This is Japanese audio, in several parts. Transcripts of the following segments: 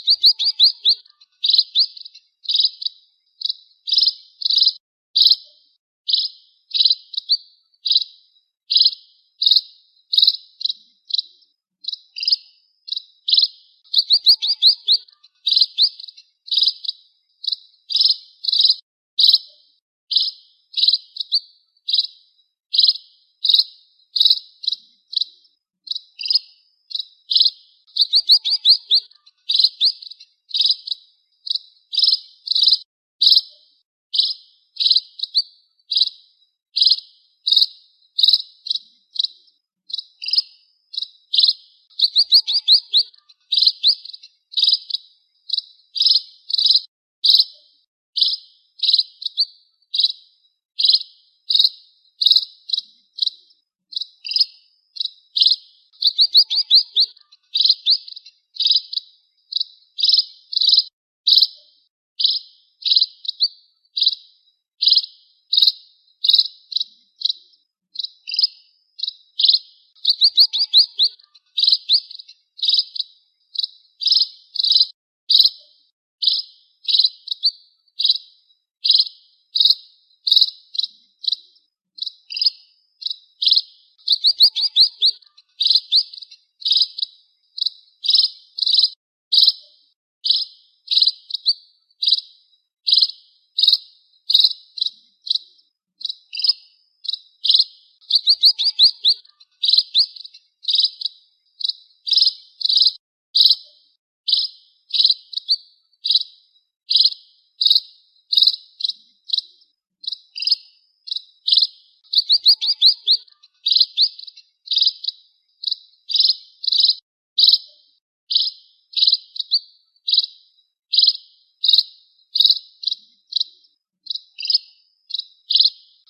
Thank フフフフ。ちょっと。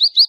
you.